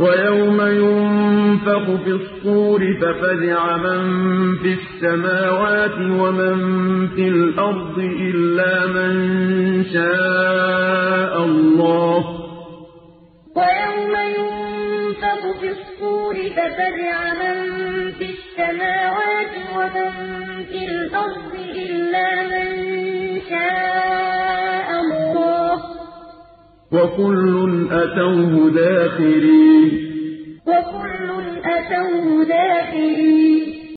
وَيَوْمَ يُنفَخُ فِي الصُّورِ فَفَزِعَ مَن فِي السَّمَاوَاتِ وَمَن فِي الْأَرْضِ إِلَّا مَن شَاءَ اللَّهُ ۚ. وَيَوْمَ يُنفَخُ فِي الصُّورِ فَفَزِعَ مَن فِي السَّمَاوَاتِ وَمَن فِي الْأَرْضِ وَكُلٌّ أَتَوْهُ دَاخِرِينَ. وَكُلٌّ أَتَوْهُ دَاخِرِينَ.